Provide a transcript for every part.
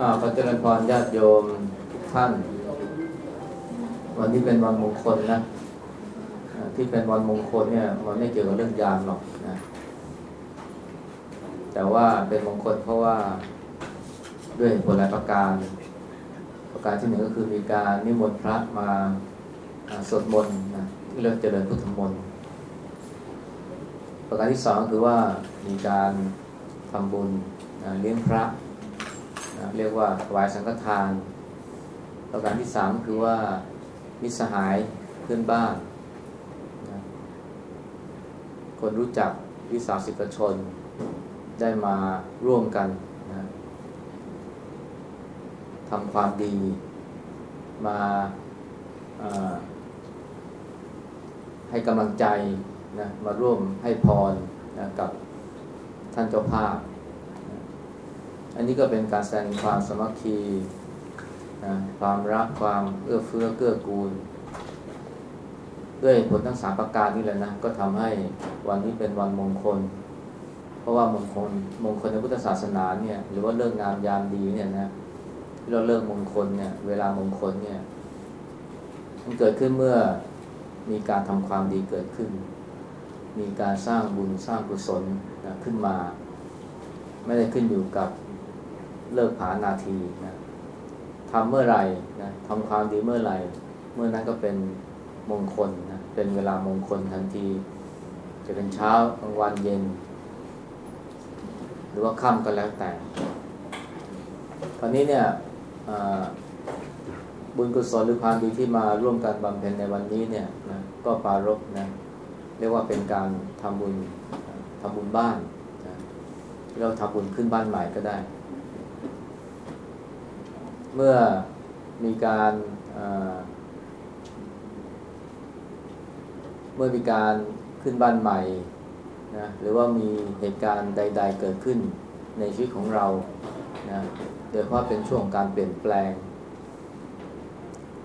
อ่าพระเจริญพรญาติโยมทุกท่าน วันนี้เป็นวันมงคลนะที่เป็นวันมงคลเนี่ยมันไม่เกี่ยวกับเรื่องยามหรอกนะ แต่ว่าเป็นมงคลเพราะว่าด้วยผลหลายประการ ประการที่หนึ่งก็คือมีการนิมนต์พระมาสวดมนต์นะเรียกเจริญพุทธมนต์ประการที่สองก็คือว่ามีการทำบุญเลี้ยงพระ นะเรียกว่าถวายสังฆทาน ประการที่สามคือว่ามิสหายเพื่อนบ้านนะคนรู้จักวิสาสิกชนได้มาร่วมกันนะทำความดีมาให้กำลังใจนะมาร่วมให้พรนะกับท่านเจ้าภาพ อันนี้ก็เป็นการแสดงความสมัคคีนะความรักความเอื้อเฟื้อเกื้อกูล ด้วยผลทั้งสามประการนี้แหละนะ ก็ทำให้วันนี้เป็นวันมงคล เพราะว่ามงคลมงคลในพุทธศาสนาเนี่ยหรือว่าเลิกงามยามดีเนี่ยนะที่เราเลิกมงคลเนี่ย เวลามงคลเนี่ยมันเกิดขึ้นเมื่อมีการทำความดีเกิดขึ้น มีการสร้างบุญสร้างกุศลนะขึ้นมา ไม่ได้ขึ้นอยู่กับ เลิกผานาทีนะทำเมื่อไรนะทำความดีเมื่อไรเมื่อนั้นก็เป็นมงคลนะเป็นเวลามงคลทันที จะเป็นเช้ากลางวันเย็น หรือว่าค่ำก็แล้วแต่คราวนี้เนี่ยบุญกุศลหรือความดีที่มาร่วมกันบำเพ็ญในวันนี้เนี่ยนะก็ปรารบนะเรียกว่าเป็นการทำบุญทำบุญบ้านนะเราทำบุญขึ้นบ้านใหม่ก็ได้ เมื่อมีการเมื่อมีการขึ้นบ้านใหม่นะหรือว่ามีเหตุการณ์ใด ๆ เกิดขึ้นในชีวิตของเรานะโดยเฉพาะเป็นช่วงของการเปลี่ยนแปลง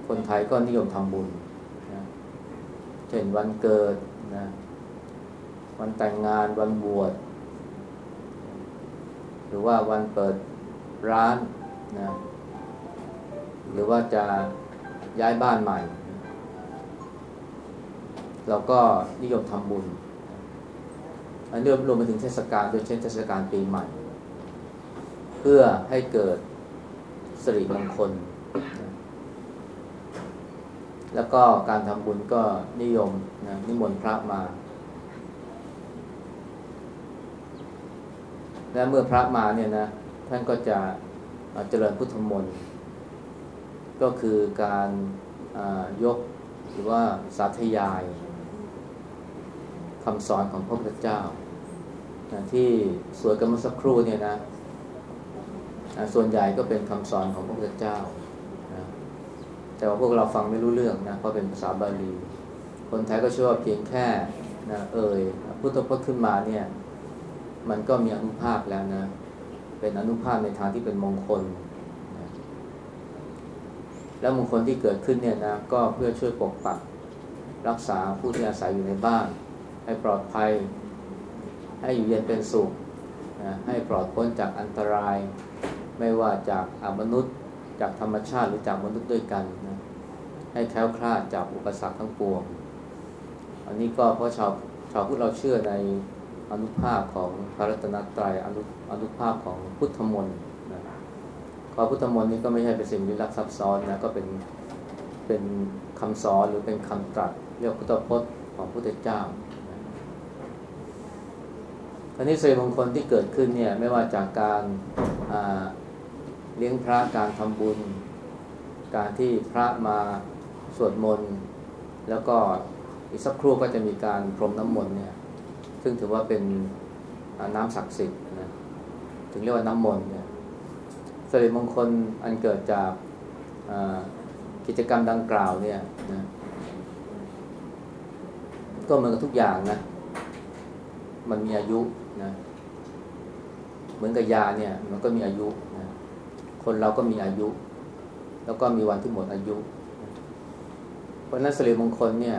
คนไทยก็นิยมทำบุญนะเช่นวันเกิดนะวันแต่งงานวันบวชหรือว่าวันเปิดร้านนะ หรือว่าจะย้ายบ้านใหม่ เราก็นิยมทำบุญ อันนี้รวมไปถึงเทศกาลโดยเช่นเทศกาลปีใหม่ เพื่อให้เกิดสิริมงคล แล้วก็การทำบุญก็นิยมนะนิมนต์พระมา และเมื่อพระมาเนี่ยนะท่านก็จะเจริญพุทธมนต์ ก็คือการยกหรือว่าสาธยายคำสอนของพระพุทธเจ้า ที่สวดกันเมื่อสักครู่เนี่ยนะส่วนใหญ่ก็เป็นคำสอนของพระพุทธเจ้านะแต่ว่าพวกเราฟังไม่รู้เรื่องนะเพราะเป็นภาษาบาลี คนไทยก็เชื่อว่าเพียงแค่นะเอ่ยพุทธพจน์ขึ้นมาเนี่ย มันก็มีอนุภาพแล้วนะ เป็นอนุภาพในทางที่เป็นมงคล แล้วมงคลที่เกิดขึ้นเนี่ยนะก็เพื่อช่วยปกปักรักษาผู้ที่อาศัยอยู่ในบ้าน ให้ปลอดภัย ให้อยู่เย็นเป็นสุขนะให้ปลอดพ้นจากอันตราย ไม่ว่าจากอมนุษย์จากธรรมชาติหรือจากมนุษย์ด้วยกันนะให้แคล้วคลาดจากอุปสรรคทั้งปวง อันนี้ก็เพราะชาวชาวพุทธเราเชื่อในอนุภาพของพระรัตนตรัยอนุอนุภาพของพุทธมนต์ นะพุทธมนต์นี้ก็ไม่ใช่เป็นสิ่งลี้ลับซับซ้อนนะก็เป็นเป็นคำสอนหรือเป็นคำตรัสเรียกพุทธพจน์ของพุทธเจ้าอันนี้สิริมงคลที่เกิดขึ้นเนี่ยไม่ว่าจากการเลี้ยงพระการทำบุญ การที่พระมาสวดมนต์แล้วก็อีกสักครู่ก็จะมีการพรมน้ำมนต์เนี่ยซึ่งถือว่าเป็นน้ำศักดิ์สิทธิ์นะถึงเรียกว่าน้ำมนต์เนี่ย สิริมงคลอันเกิดจากกิจกรรมดังกล่าวเนี่ยนะก็เหมือนกับทุกอย่างนะ มันมีอายุนะ เหมือนกับยาเนี่ย มันก็มีอายุนะคนเราก็มีอายุ แล้วก็มีวันที่หมดอายุ เพราะนั้นสิริมงคลเนี่ย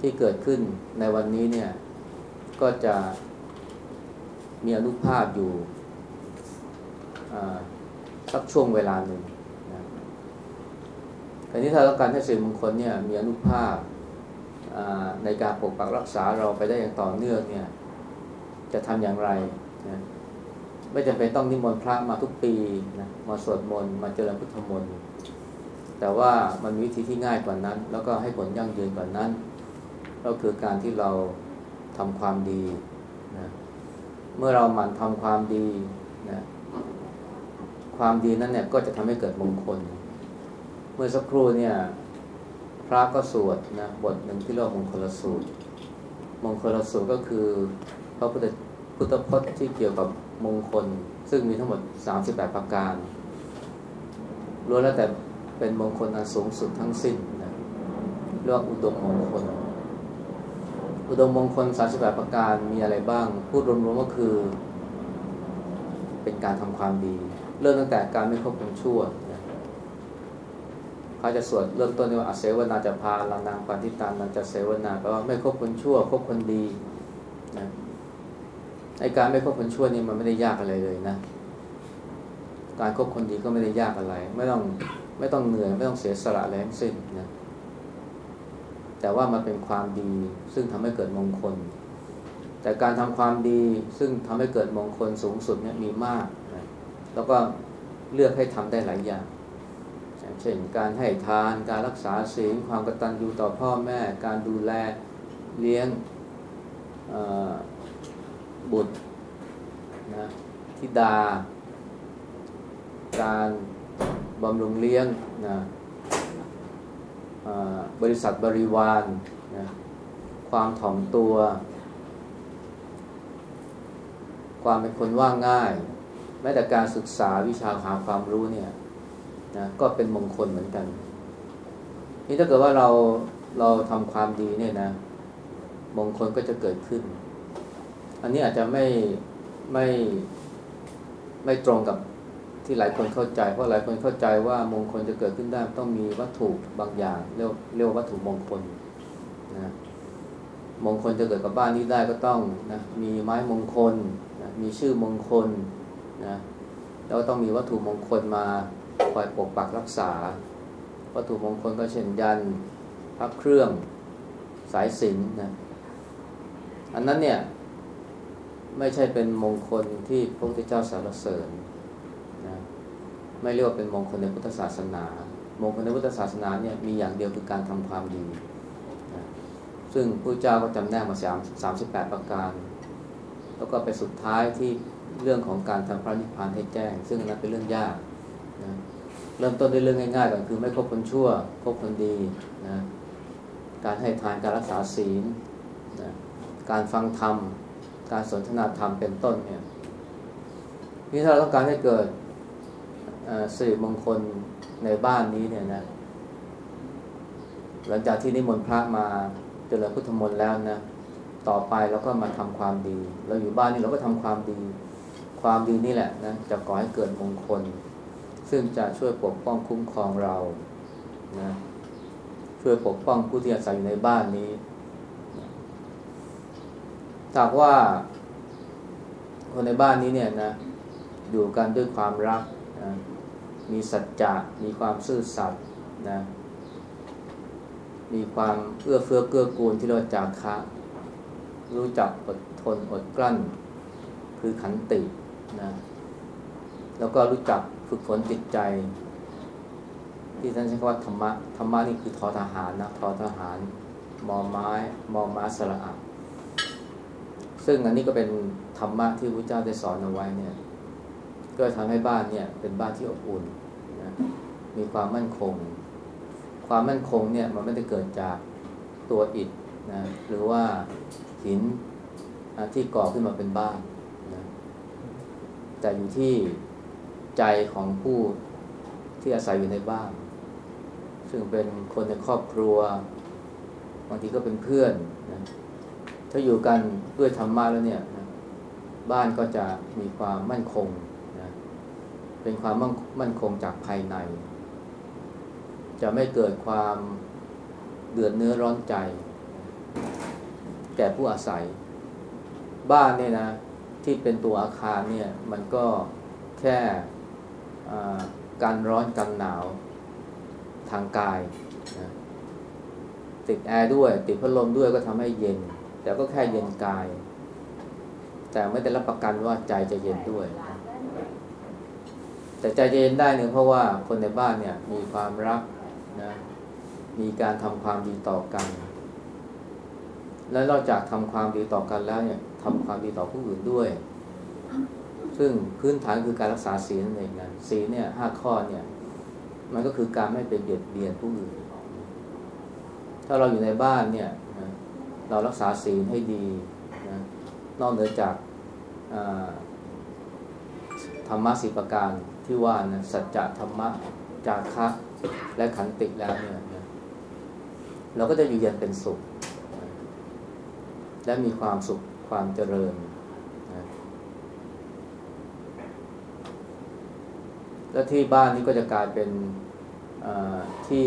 ที่เกิดขึ้นในวันนี้เนี่ย ก็จะมีอนุภาพอยู่ สักช่วงเวลาหนึ่งนะแต่นี้ถ้าเราการให้สิริมงคลเนี่ยมีอนุภาพในการปกปักรักษาเราไปได้อย่างต่อเนื่องเนี่ย จะทำอย่างไรนะไม่จำเป็นต้องนิมนต์พระมาทุกปีนะมาสวดมนต์มาเจริญพุทธมนต์แต่ว่ามันมีวิธีที่ง่ายกว่านั้น แล้วก็ให้ผลยั่งยืนกว่านั้น ก็คือการที่เราทำความดีนะเมื่อเราหมั่นทำความดีนะ ความดีนั้นเนี่ยก็จะทำให้เกิดมงคล เมื่อสักครู่เนี่ย พระก็สวดนะบทหนึ่งที่เรียกมงคลสูตร มงคลสูตรก็คือพระพุทธพุทธพจน์ที่เกี่ยวกับมงคล ซึ่งมีทั้งหมด 38 ประการล้วนแล้วแต่เป็นมงคลอันสูงสุดทั้งสิ้นนะเรียกว่าอุดมมงคล อุดมมงคล 38 ประการมีอะไรบ้าง พูดรวมๆก็คือ เป็นการทำความดี เริ่มตั้งแต่การไม่คบคนชั่วนะเขาจะสวดเริ่มต้นว่าอาเสวนาจะพาลานางปันทิตานันจะเสวนาแปลว่าไม่คบคนชั่วคบคนดีนะไอการไม่คบคนชั่วนี่มันไม่ได้ยากอะไรเลยนะ การคบคนดีก็ไม่ได้ยากอะไร ไม่ต้องไม่ต้องเหนื่อยไม่ต้องเสียสละอะไรทั้งสิ้นนะแต่ว่ามันเป็นความดีซึ่งทำให้เกิดมงคล แต่การทำความดีซึ่งทำให้เกิดมงคลสูงสุดเนี่ยมีมาก แล้วก็เลือกให้ทำได้หลายอย่าง เช่นการให้ทานการรักษาศีลความกตัญญูต่อพ่อแม่ การดูแลเลี้ยงบุตรนะทิดา การบำรุงเลี้ยงนะบริษัทบริวารนะความถ่อมตัว ความเป็นคนว่าง่าย ม้แต่การศึกษาวิชาหาความรู้เนี่ยนะก็เป็นมงคลเหมือนกัน นี่ถ้าเกิดว่าเราเราทำความดีเนี่ยนะ มงคลก็จะเกิดขึ้น อันนี้อาจจะไม่ไม่ไม่ตรงกับที่หลายคนเข้าใจ เพราะหลายคนเข้าใจว่ามงคลจะเกิดขึ้นได้ต้องมีวัตถุบางอย่าง เรียกเรียกวัตถุมงคลนะมงคลจะเกิดกับบ้านนี้ได้ก็ต้องนะมีไม้มงคลนะมีชื่อมงคล นะแล้วต้องมีวัตถุมงคลมาคอยปกปักรักษา วัตถุมงคลก็เช่นยันพระเครื่องสายสิญนะอันนั้นเนี่ยไม่ใช่เป็นมงคลที่พระพุทธเจ้าสรรเสริญนะไม่เรียกว่าเป็นมงคลในพุทธศาสนา มงคลในพุทธศาสนาเนี่ยมีอย่างเดียวคือการทำความดีนะซึ่งพระเจ้าก็จำแนกมาสามสามสิบแปดประการ แล้วก็ไปสุดท้ายที่ เรื่องของการทำพระนิพพานให้แจ้ง ซึ่งนั้นเป็นเรื่องยากนะเริ่มต้นด้วยเรื่องง่ายๆก่อนคือไม่คบคนชั่วคบคนดีนะการให้ทานการรักษาศีลนะการฟังธรรม การสนทนาธรรมเป็นต้นเนี่ยนี่ถ้าเราต้องการให้เกิดสิริมงคลในบ้านนี้เนี่ยนะหลังจากที่นิมนต์พระมาเจริญพุทธมนต์แล้วนะต่อไปเราก็มาทำความดี เราอยู่บ้านนี้เราก็ทำความดี ความดีนี่แหละนะจะก่อให้เกิดมงคล ซึ่งจะช่วยปกป้องคุ้มครองเรานะช่วยปกป้องผู้ที่อาศัยอยู่ในบ้านนี้ถ้าว่าคนในบ้านนี้เนี่ยนะอยู่กันด้วยความรักนะมีสัจจะมีความซื่อสัตย์นะมีความเอื้อเฟื้อเกื้อกูลที่เราจากคะ รู้จักอดทนอดกลั้น คือขันติ นะแล้วก็รู้จักฝึกฝนจิตใจ ที่ท่านใช้คำว่าธรรมะธรรมะนี่คือทอทหารนะทอทหารมอไม้มอม้าสระอัซึ่งอันนี้ก็เป็นธรรมะที่พระเจ้าได้สอนเอาไว้เนี่ย ก็ทำให้บ้านเนี่ยเป็นบ้านที่อบอุ่นนะมีความมั่นคง ความมั่นคงเนี่ยมันไม่ได้เกิดจากตัวอิฐนะหรือว่าหินที่ก่อขึ้นมาเป็นบ้าน แต่อยู่ที่ใจของผู้ที่อาศัยอยู่ในบ้าน ซึ่งเป็นคนในครอบครัว บางทีก็เป็นเพื่อนนะถ้าอยู่กันด้วยธรรมะแล้วเนี่ยนะบ้านก็จะมีความมั่นคงนะเป็นความมั่นคงจากภายใน จะไม่เกิดความเดือดเนื้อร้อนใจ แก่ผู้อาศัย บ้านเนี่ยนะ ที่เป็นตัวอาคารเนี่ยมันก็แค่การร้อนกันหนาวทางกายนะติดแอร์ด้วย ติดพัดลมด้วยก็ทำให้เย็น แต่ก็แค่เย็นกาย แต่ไม่ได้รับประกันว่าใจจะเย็นด้วย แต่ใจจะเย็นได้เนี่ยเพราะว่าคนในบ้านเนี่ยมีความรักนะมีการทำความดีต่อกัน และนอกจากทำความดีต่อกันแล้วเนี่ย ทำความดีต่อผู้อื่นด้วย ซึ่งพื้นฐานคือการรักษาศีลนั่นเองนะศีลเนี่ยห้าข้อเนี่ย มันก็คือการไม่เป็นเบียดเบียนผู้อื่น ถ้าเราอยู่ในบ้านเนี่ยนะเรารักษาศีลให้ดีนะนอกเหนือจากธรรมะสิประการที่ว่านะสัจจะธรรมะจาคะและขันติแล้วเนี่ยนะเราก็จะอยู่เย็นเป็นสุข และมีความสุข ความเจริญนะและที่บ้านนี้ก็จะกลายเป็นที่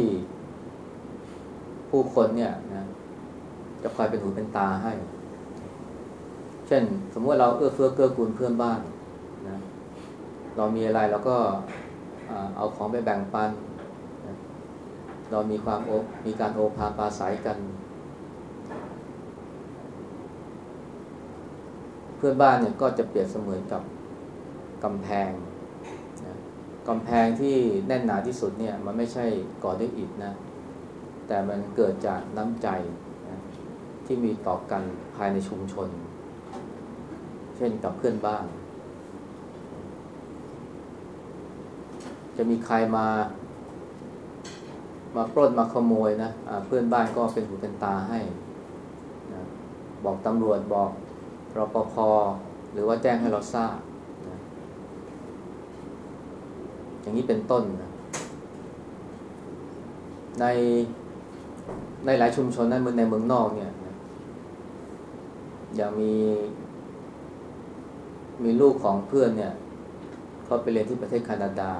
ผู้คนเนี่ยนะจะคอยเป็นหูเป็นตาให้ เช่น สมมติเราเอื้อเฟื้อเกื้อกูลเพื่อนบ้านนะเรามีอะไรเราก็เอาของไปแบ่งปันนะเรามีความโอมีการโอภาปาศัยกัน เพื่อนบ้านเนี่ยก็จะเปรียบเสมือนกับกำแพงนะกำแพงที่แน่นหนาที่สุดเนี่ยมันไม่ใช่ก่อด้วยอิฐนะ แต่มันเกิดจากน้ำใจนะที่มีต่อกันภายในชุมชน เช่นกับเพื่อนบ้าน จะมีใครมา มาปล้นมาขโมยนะะเพื่อนบ้านก็เป็นหูเป็นตาให้นะบอกตำรวจบอก รปภหรือว่าแจ้งให้เราทราบอย่างนี้เป็นต้นนะในในหลายชุมชนนั้นในเมืองนอกเนี่ยอย่างมี มีลูกของเพื่อนเนี่ยเขาไปเรียนที่ประเทศแคนาดา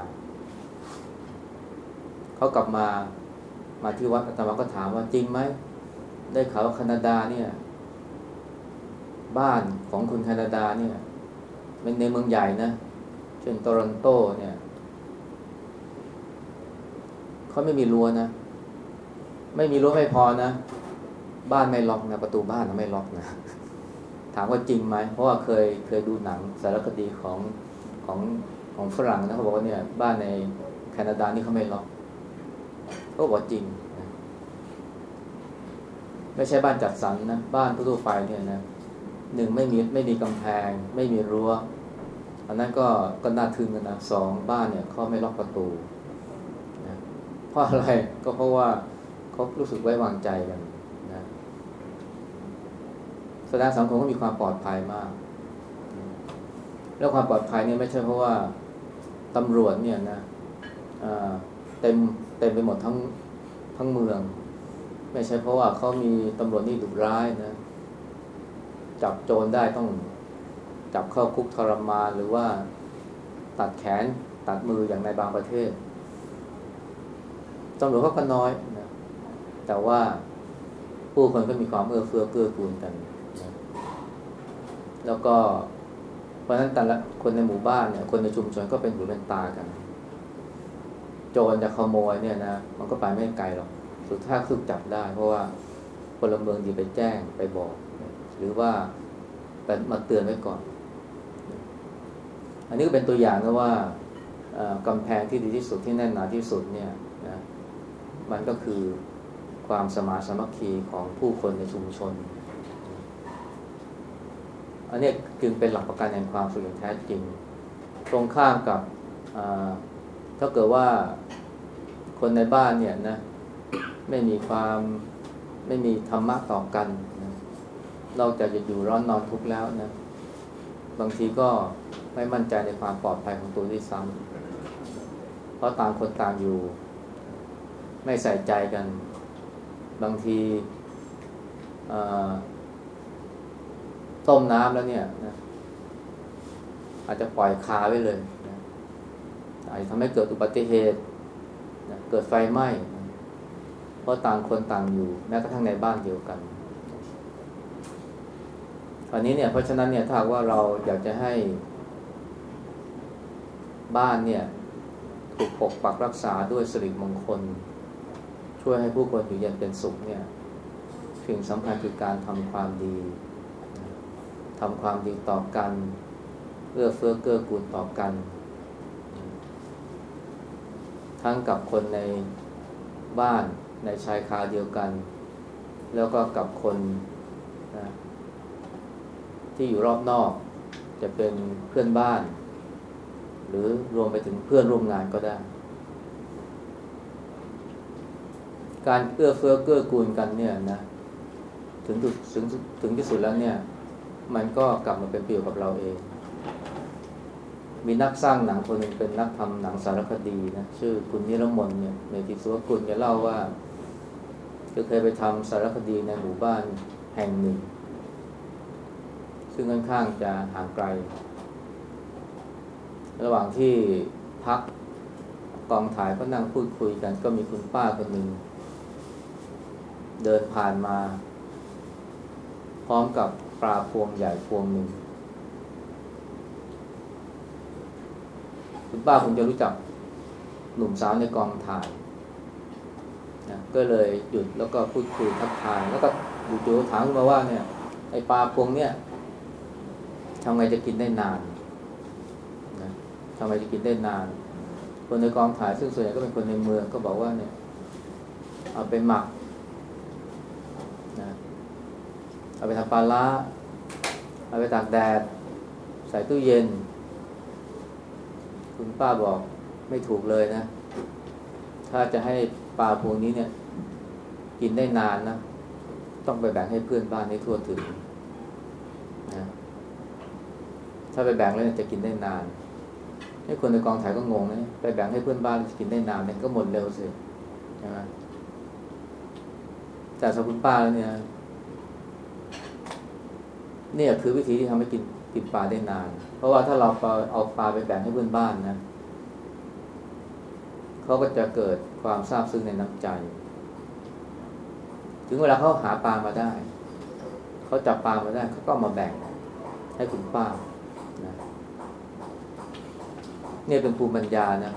เขากลับมามาที่วัดอาตมาก็ถามว่าจริงไหม ได้ข่าวว่าแคนาดาเนี่ย บ้านของคนแคนาดาเนี่ยเป็นในเมืองใหญ่นะ เช่นโตรอนโตเนี่ยเขาไม่มีรั้วนะ ไม่มีรั้วไม่พอนะ บ้านไม่ล็อกนะ ประตูบ้านไม่ล็อกนะ ถามว่าจริงไหม เพราะว่าเคยเคยดูหนังสารคดีของของของฝรั่งนะเขาบอกว่าเนี่ยบ้านในแคนาดานี่เขาไม่ล็อกเขาบอกจริงไม่ใช่บ้านจัดสรรนะ บ้านทั่วไปเนี่ยนะ หนึ่งไม่มีไม่มีกำแพง ไม่มีรั้ว อันนั้นก็ก็น่าทึ่งกันนะสองบ้านเนี่ยเขาไม่ล็อกประตูเพราะอะไรก็เพราะว่าเขารู้สึกไว้วางใจกันนะแสดงสังคมก็มีความปลอดภัยมาก แล้วความปลอดภัยเนี่ยไม่ใช่เพราะว่าตำรวจเนี่ยนะเต็มเต็มไปหมดทั้งทั้งเมือง ไม่ใช่เพราะว่าเขามีตำรวจนี่ดุร้ายนะ จับโจรได้ต้องจับเข้าคุกทรมานหรือว่าตัดแขนตัดมืออย่างในบางประเทศตำรวจเขาก็น้อยนะแต่ว่าผู้คนก็มีความเอื้อเฟื้อเกื้อกูลกันนะแล้วก็เพราะฉะนั้นแต่ละคนในหมู่บ้านเนี่ย คนในชุมชนก็เป็นหูเป็นตากัน โจรจะขโมยเนี่ยนะมันก็ไปไม่ไกลหรอก สุดท้ายคือจับได้ เพราะว่าพลเมืองดีไปแจ้งไปบอก หรือว่าไปมาเตือนไว้ก่อน อันนี้ก็เป็นตัวอย่างนะว่ากำแพงที่ดีที่สุดที่แน่นหนาที่สุดเนี่ยนะมันก็คือความสมาสมัคคีของผู้คนในชุมชน อันนี้จึงเป็นหลักประกันแห่งความสุขอย่างแท้จริง ตรงข้ามกับถ้าเกิดว่าคนในบ้านเนี่ยนะไม่มีความไม่มีธรรมะต่อกัน นอกจากจะอยู่ร้อนนอนทุกข์แล้วนะบางทีก็ไม่มั่นใจในความปลอดภัยของตัวด้วยซ้ำเพราะต่างคนต่างอยู่ ไม่ใส่ใจกัน บางทีต้มน้ำแล้วเนี่ยนะอาจจะปล่อยคาไว้เลยนะอาจจะทำให้เกิดอุบัติเหตุนะเกิดไฟไหม้เพราะต่างคนต่างอยู่ แม้กระทั่งในบ้านเดียวกัน อันนี้เนี่ยเพราะฉะนั้นเนี่ยถ้าว่าเราอยากจะให้บ้านเนี่ยถูกปกปักรักษาด้วยสิริมงคล ช่วยให้ผู้คนอยู่เย็นเป็นสุขเนี่ยสิ่งสำคัญคือการทำความดีทำความดีต่อกันเอื้อเฟื้อเกื้อกูลต่อกัน ทั้งกับคนในบ้านในชายคาเดียวกัน แล้วก็กับคนนะ ที่อยู่รอบนอก จะเป็นเพื่อนบ้าน หรือรวมไปถึงเพื่อนร่วมงานก็ได้ การเอื้อเฟื้อเกื้อกูลกันเนี่ยนะถึงถึงถึงที่สุดแล้วเนี่ย มันก็กลับมาเป็นประโยชน์กับเราเอง มีนักสร้างหนังคนหนึ่งเป็นนักทำหนังสารคดีนะชื่อคุณนิรมนเนี่ยในทิสุวกุลแกเล่าว่าก็เคยไปทำสารคดีในหมู่บ้านแห่งหนึ่ง ซึ่งค่อนข้างจะห่างไกล ระหว่างที่พักกองถ่ายก็นั่งพูดคุยกัน ก็มีคุณป้าคนหนึ่ง เดินผ่านมา พร้อมกับปลาพวงใหญ่พวงหนึ่ง คุณป้าคงจะรู้จักหนุ่มสาวในกองถ่ายนะก็เลยหยุดแล้วก็พูดคุยทักทายแล้วก็อยู่ๆถามมาว่าเนี่ยไอปลาพวงเนี่ย ทำไงจะกินได้นานนะทำไมจะกินได้นาน คนในกองถ่ายซึ่งส่วนใหญ่ก็เป็นคนในเมืองก็บอกว่าเนี่ย เอาไปหมักนะเอาไปทำปลาล้าเอาไปตากแดด ใส่ตู้เย็น คุณป้าบอกไม่ถูกเลยนะ ถ้าจะให้ปลาพวกนี้เนี่ย กินได้นานนะ ต้องไปแบ่งให้เพื่อนบ้านให้ทั่วถึงนะ ถ้าไปแบ่งแล้วจะกินได้นานให้คนในกองถ่ายก็งงนะไปแบ่งให้เพื่อนบ้านจะกินได้นานเนี่ยก็หมดเร็วสิใช่ไหมแต่สำหรับคุณป้าแล้วเนี่ย เนี่ยคือวิธีที่ทำให้กินกินปลาได้นาน เพราะว่าถ้าเราเอาปลาไปแบ่งให้เพื่อนบ้านนะเขาก็จะเกิดความซาบซึ้งในน้ำใจ ถึงเวลาเขาหาปลามาได้ เขาจับปลามาได้เขาก็มาแบ่งให้คุณป้า นะเนี่ยเป็นภูมิปัญญานะ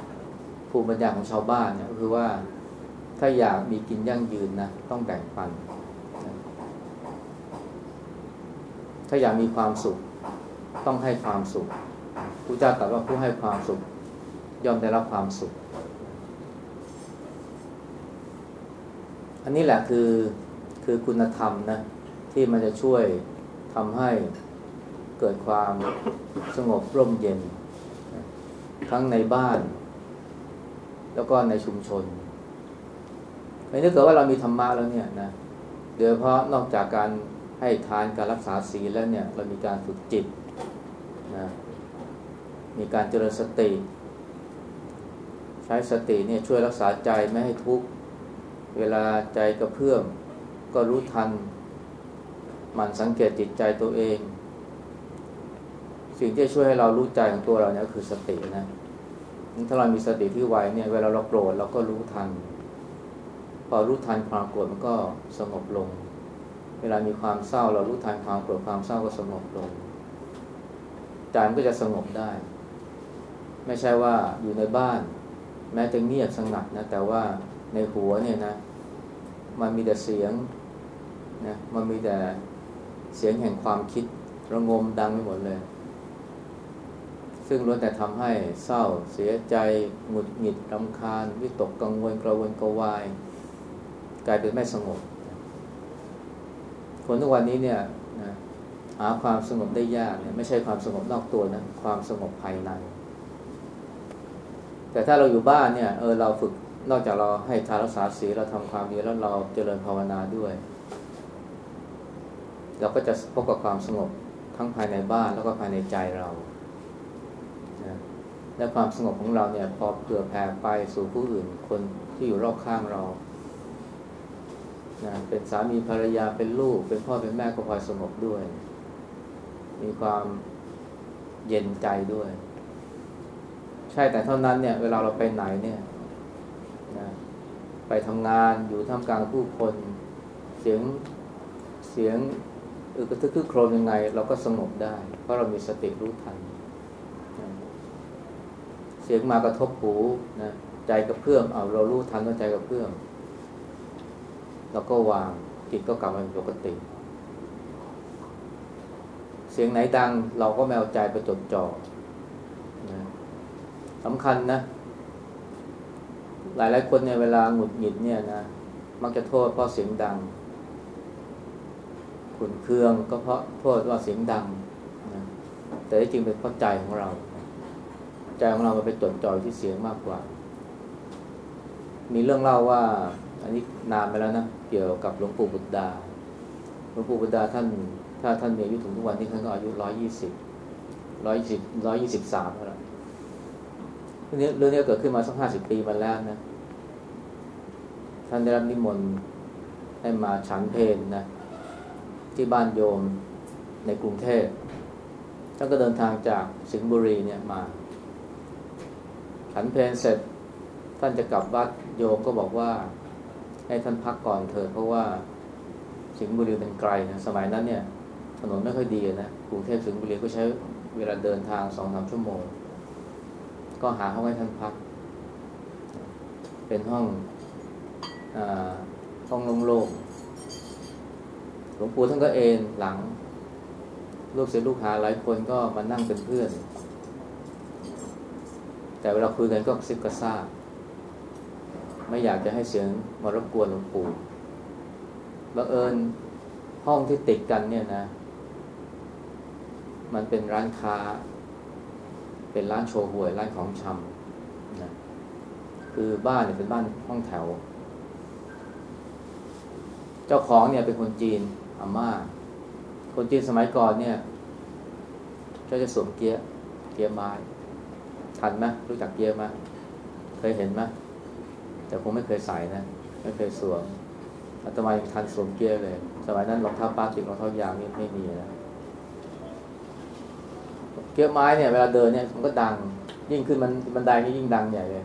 ภูมิปัญญาของชาวบ้านเนี่ยก็คือว่าถ้าอยากมีกินยั่งยืนนะต้องแบ่งปันนะถ้าอยากมีความสุข ต้องให้ความสุขพระเจ้าตรัสว่าผู้ให้ความสุขย่อมได้รับความสุข อันนี้แหละคือคือคุณธรรมนะที่มันจะช่วยทำให้ เกิดความสงบร่มเย็น ทั้งในบ้าน แล้วก็ในชุมชนไม่นึกเกิดว่าเรามีธรรมะแล้วเนี่ยนะโดยเฉพาะนอกจากการให้ทานการรักษาศีลแล้วเนี่ย เรามีการฝึกจิตนะมีการเจริญสติ ใช้สติเนี่ยช่วยรักษาใจไม่ให้ทุกข์เวลาใจกระเพื่อมก็รู้ทัน มันสังเกตจิตใจตัวเอง สิ่งที่ช่วยให้เรารู้ใจของตัวเราเนี่ยคือสตินะถ้าเรามีสติที่ไวเนี่ยเวลาเราโกรธเราก็รู้ทัน พอรู้ทันความโกรธมันก็สงบลง เวลามีความเศร้า เรารู้ทันความโกรธความเศร้าก็สงบลงใจมันก็จะสงบได้ ไม่ใช่ว่าอยู่ในบ้าน แม้จะเงียบสงัดนะแต่ว่าในหัวเนี่ยนะ มันมีแต่เสียงนะมันมีแต่เสียงแห่งความคิดระงมดังไปหมดเลย ซึ่งล้วนแต่ทำให้เศร้าเสียใจ หงุดหงิดรำคาญ วิตกกังวลกระวนกระวาย กลายเป็นไม่สงบ คนทุกวันนี้เนี่ยนะหาความสงบได้ยากเนี่ยไม่ใช่ความสงบนอกตัวนะความสงบภายใน แต่ถ้าเราอยู่บ้านเนี่ยเออเราฝึกนอกจากเราให้ทานรักษาศีลเราทำความดีแล้วเราเจริญภาวนาด้วย เราก็จะพบกับความสงบทั้งภายในบ้านแล้วก็ภายในใจเรา และความสงบของเราเนี่ยพอเผื่อแผ่ไปสู่ผู้อื่นคนที่อยู่รอบข้างเรานะเป็นสามีภรรยาเป็นลูก เป็นพ่อเป็นแม่ก็พลอยสงบด้วย มีความเย็นใจด้วย ใช่แต่เท่านั้นเนี่ย เวลาเราไปไหนเนี่ยนะไปทำงานอยู่ท่ามกลางผู้คน เสียงเสียงอึกระทึกคึกโครมยังไง เราก็สงบได้ เพราะเรามีสติรู้ทัน สสียงมากระทบหูนะใจกระเพื่อมเอาเรารู้ทันว่าใจกระเพื่อมเราก็วางจิตก็กลับมาเป็นปกติ เสียงไหนดังเราก็ไม่เอาใจไปจดจ่อนะสำคัญนะ หลายหลายคนเนี่ยเวลาหงุดหงิดเนี่ยนะมักจะโทษเพราะเสียงดัง ขุนเคืองก็เพราะโทษว่าเสียงดังนะแต่ที่จริงเป็นเพราะใจของเรา ใจของเรามันไปจดจ่อที่เสียงมากกว่า มีเรื่องเล่าว่า อันนี้นานไปแล้วนะ เกี่ยวกับหลวงปู่บุตรดา หลวงปู่บุตรดาท่าน ถ้าท่านมีอายุถึงทุกวันนี้ท่านก็อายุร้อยยี่สิบร้อยยี่สิบร้อยยี่สิบสามแล้วเรื่องนี้เรื่องนี้เกิดขึ้นมาสักห้าสิบปีมาแล้วนะ ท่านได้รับนิมนต์ให้มาฉันเพลนะ ที่บ้านโยมในกรุงเทพท่านก็เดินทางจากสิงห์บุรีเนี่ยมา ฉันเพลเสร็จท่านจะกลับวัดโยก็บอกว่า ให้ท่านพักก่อนเถิดเพราะว่าสิงห์บุรีเป็นไกลนะสมัยนั้นเนี่ย ถนนไม่ค่อยดีนะกรุงเทพสิงห์บุรีก็ใช้เวลาเดินทางสองสามชั่วโมง ก็หาห้องให้ท่านพัก เป็นห้องอห้องโล่งๆหลวงปู่ท่านก็เอนหลังลูกเสียลูกหาหลายคนก็มานั่งเป็นเพื่อน แต่เวลาคุยกันก็ซิบกระซาบไม่อยากจะให้เสียงมารบกวนหลวงปู่บังเอิญห้องที่ติดกันเนี่ยนะ มันเป็นร้านค้า เป็นร้านโชว์หวย ร้านของชำนะคือบ้านเนี่ยเป็นบ้านห้องแถว เจ้าของเนี่ยเป็นคนจีนอาม่า คนจีนสมัยก่อนเนี่ยก็จะสวมเกียร์เกียร์ไม้ ทันไหมรู้จักเกียร์ไหมเคยเห็นไหมแต่ผมไม่เคยใส่นะไม่เคยสวมอาตมายังทันสวมเกียร์เลย สมัยนั้นรองเท้าปลาติกรองเท้ายางนี่ไม่มีนะเกียร์ไม้เนี่ยเวลาเดินเนี่ยมันก็ดัง ยิ่งขึ้นมันบันไดนี่ยิ่งดังใหญ่เลย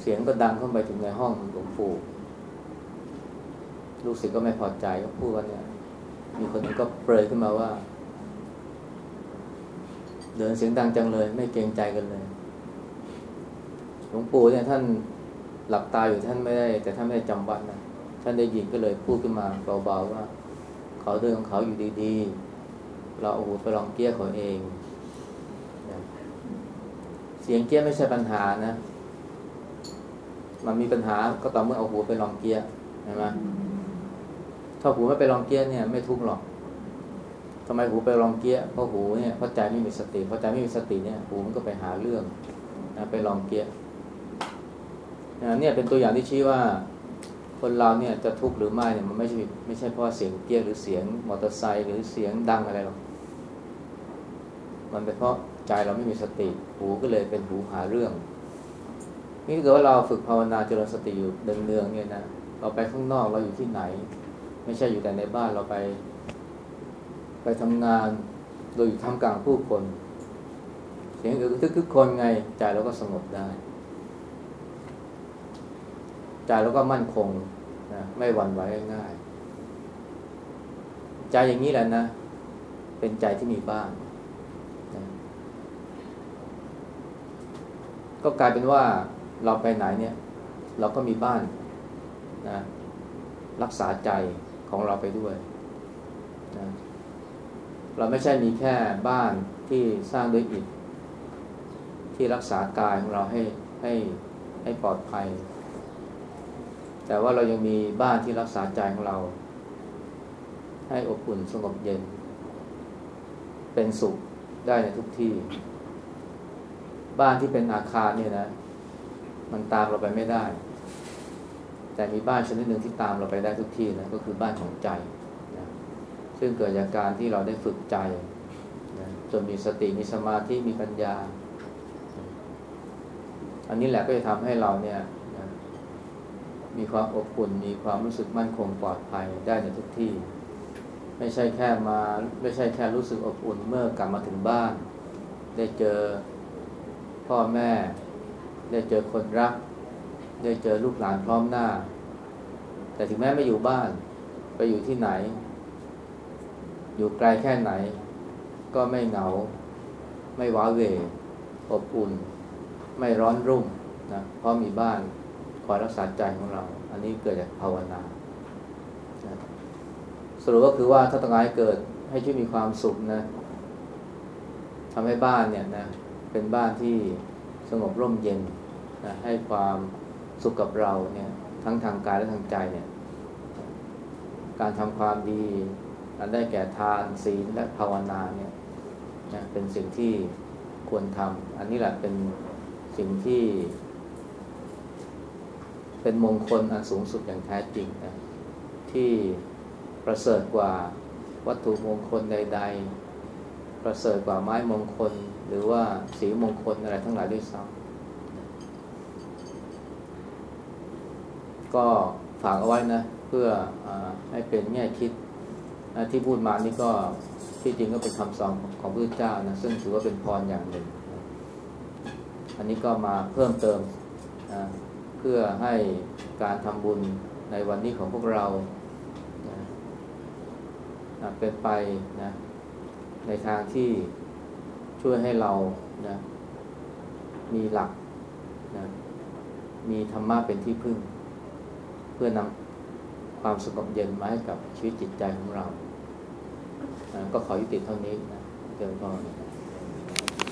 เสียงก็ดังเข้าไปถึงในห้องหลวงปู่ลูกศิษย์ก็ไม่พอใจก็พูดว่าเนี่ย มีคนก็เปรยขึ้นมาว่า เดินเสียงดังจังเลย ไม่เกรงใจกันเลย หลวงปู่เนี่ยท่านหลับตาอยู่ท่านไม่ได้ แต่ท่านไม่ได้จำวัดนะท่านได้ยินก็เลยพูดขึ้นมาเบาๆว่า เขาเดินของเขาอยู่ดีๆ เราเอาหูไปลองเกี้ยเขาเองเสียงเกี้ยไม่ใช่ปัญหานะ มันมีปัญหาก็ต่อเมื่อเอาหูไปลองเกี้ยใช่ไหมถ้าหูไม่ไปลองเกี้ยเนี่ย ไม่ทุกข์หรอก ทำไมหูไปลองเกี้ยเพราะหูเนี่ยเพราะใจไม่มีสติเพราะใจไม่มีสติเนี่ยหูมันก็ไปหาเรื่องนะไปลองเกี้ยเนี่ยเป็นตัวอย่างที่ชี้ว่าคนเราเนี่ยจะทุกข์หรือไม่เนี่ยมันไม่ใช่ไม่ใช่เพราะเสียงเกี้ยหรือเสียงมอเตอร์ไซค์หรือเสียงดังอะไรหรอกมันเป็นเพราะใจเราไม่มีสติ หูก็เลยเป็นหูหาเรื่อง นี่ถ้าเกิดว่าเราฝึกภาวนาเจริญสติอยู่เนืองๆเนี่ยนะเราไปข้างนอกเราอยู่ที่ไหน ไม่ใช่อยู่แต่ในบ้านเราไป ไปทำงานโดยอยู่ท่ามกลางผู้คน เสียงอื่นทุกคนไงใจเราก็สงบได้ใจเราก็มั่นคงนะไม่หวั่นไหวง่ายใจอย่างนี้แหละนะ เป็นใจที่มีบ้านนะก็กลายเป็นว่าเราไปไหนเนี่ย เราก็มีบ้านนะรักษาใจของเราไปด้วยนะ เราไม่ใช่มีแค่บ้านที่สร้างด้วยอิฐที่รักษากายของเราให้ให้ให้ปลอดภัย แต่ว่าเรายังมีบ้านที่รักษาใจของเรา ให้อบอุ่นสงบเย็น เป็นสุขได้ในทุกที่ บ้านที่เป็นอาคารเนี่ยนะ มันตามเราไปไม่ได้ แต่มีบ้านชนิดหนึ่งที่ตามเราไปได้ทุกที่นะก็คือบ้านของใจ ซึ่งเกิดจากการที่เราได้ฝึกใจนะจนมีสติมีสมาธิมีปัญญา อันนี้แหละก็จะทำให้เราเนี่ยนะมีความอบอุ่น มีความรู้สึกมั่นคงปลอดภัยได้ในทุกที่ ไม่ใช่แค่มา ไม่ใช่แค่รู้สึกอบอุ่นเมื่อกลับมาถึงบ้าน ได้เจอพ่อแม่ ได้เจอคนรัก ได้เจอลูกหลานพร้อมหน้า แต่ถึงแม้ไม่อยู่บ้าน ไปอยู่ที่ไหน อยู่ไกลแค่ไหน ก็ไม่เหงา ไม่ว้าเหวอบอุ่น ไม่ร้อนรุ่มนะเพราะมีบ้านคอยรักษาใจของเรา อันนี้เกิดจากภาวนานะสรุปก็คือว่าถ้าต้องการให้เกิดให้ชีวิตมีความสุขนะทำให้บ้านเนี่ยนะเป็นบ้านที่สงบร่มเย็นนะให้ความสุขกับเราเนี่ยทั้งทางกายและทางใจเนี่ย การทำความดี อันได้แก่ทานศีลและภาวนาเนี่ยนะเป็นสิ่งที่ควรทำอันนี้แหละเป็นสิ่งที่ เป็นมงคลอันสูงสุดอย่างแท้จริงนะที่ประเสริฐกว่าวัตถุมงคลใด ๆ ประเสริฐกว่าไม้มงคล หรือว่าสีมงคลอะไรทั้งหลายด้วยซ้ำก็ฝากเอาไว้นะ เพื่ออให้เป็นแง่คิด ที่พูดมานี่ก็ที่จริงก็เป็นคำสอนของพระเจ้านะซึ่งถือว่าเป็นพรอย่างหนึ่ง อันนี้ก็มาเพิ่มเติมนะเพื่อให้การทำบุญในวันนี้ของพวกเรานะเป็นไปนะในทางที่ช่วยให้เรานะมีหลักนะมีธรรมะเป็นที่พึ่ง เพื่อนำ ความสงบเย็นมาให้กับชีวิตจิตใจของเรา ก็ขอยุติเท่านี้นะเดี๋ยวก็